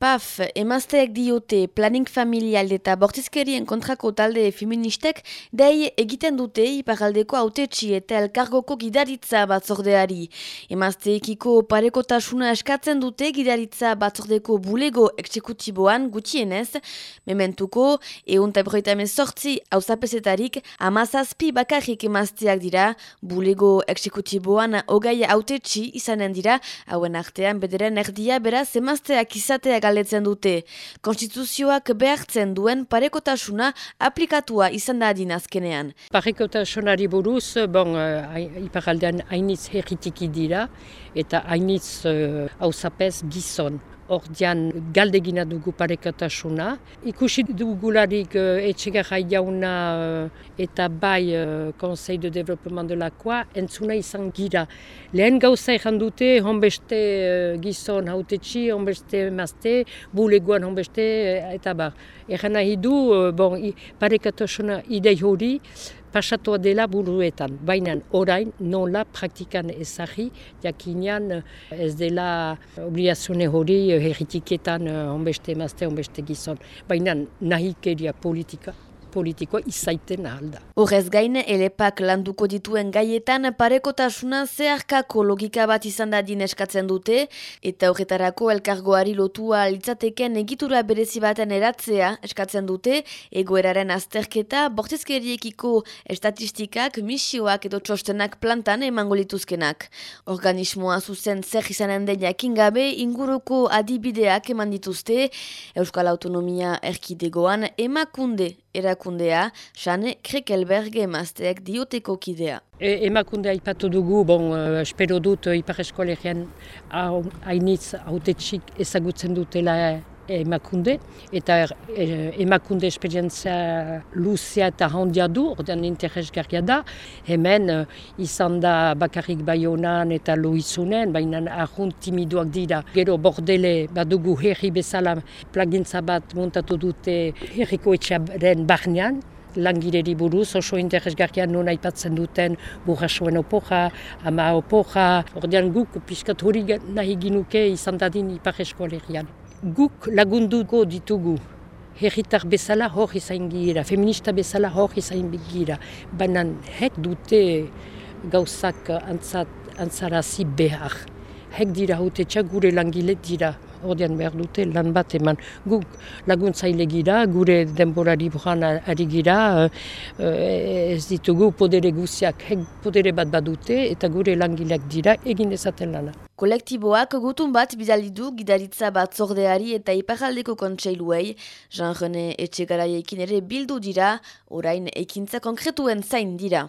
Paf, emazteek diote planning familial eta bortizkerien kontrako talde feministek dei egiten dute iparaldeko autetxi eta elkargoko gidaritza batzordeari. Emazteekiko parekotasuna eskatzen dute gidaritza batzordeko bulego eksekutiboan gutxienez, mementuko eun tabroita mezortzi hausapesetarik amazazpi bakarrik emazteak dira, bulego eksekutiboan ogai autetxi izanen dira, hauen artean bederen erdia beraz emazteak izateak galdetzen dute. Konstituzioak behartzen duen parekotasuna aplikatua izan da azkenean. Parekotasunari buruz, bon, uh, iparaldean hainitz herritiki dira eta hainitz uh, gizon ordean galdegina dugu parekatasuna. Ikusi dugularik uh, etxegarra jauna uh, eta bai uh, Konsei de Developement de Lakoa entzuna izan gira. Lehen gauza ezan dute, honbeste gizon hautetxi, honbeste mazte, buleguan honbeste eta bar. Egan nahi du, bon, parekatasuna idei hori, pasatua dela buruetan. Baina orain nola praktikan ezagri, jakinean ez dela obligazione hori herritiketan onbeste emazte, onbeste gizon. Baina nahi keria politika politikoa izaiten ahalda. Horrez gain, elepak landuko dituen gaietan parekotasuna zeharkako logika bat izan da eskatzen dute, eta horretarako elkargoari lotua litzateken egitura berezi baten eratzea eskatzen dute, egoeraren azterketa, bortezkeriekiko estatistikak, misioak edo txostenak plantan emango lituzkenak. Organismoa zuzen zer izanen den jakin gabe inguruko adibideak eman dituzte, Euskal Autonomia erkidegoan emakunde erakundea, Sane Krekelberge emazteak dioteko kidea. E, emakundea ipatu dugu, bon, uh, espero dut Ipar Eskolegian hainitz autetxik ezagutzen dutela emakunde, eta e, emakunde esperientzia luzea eta handia du, ordean interesgarria da. Hemen uh, izan da bakarrik baionan eta loizunen, baina ahun timiduak dira. Gero bordele badugu herri bezala plagintza bat montatu dute herriko etxaren barnean, langireri buruz, oso interesgarrian non aipatzen duten burrasoen opoja, ama opoja, ordean guk piskat hori nahi ginuke izan dadin ipar eskualerian guk lagunduko ditugu. Herritar bezala hor izain gira, feminista bezala hor izain gira, baina hek dute gauzak antzat, antzarazi behar. Hek dira haute gure langile dira, ordean behar dute lan bat eman. Guk laguntzaile gira, gure denborari buran ari gira, uh, ez ditugu podere guziak, hek podere bat badute eta gure langileak dira egin ezaten lana. Kolektiboak gutun bat bidalidu gidaritza bat zordeari eta iparaldeko kontseiluei, Jean-René Etxegaraiekin ere bildu dira, orain ekintza konkretuen zain dira.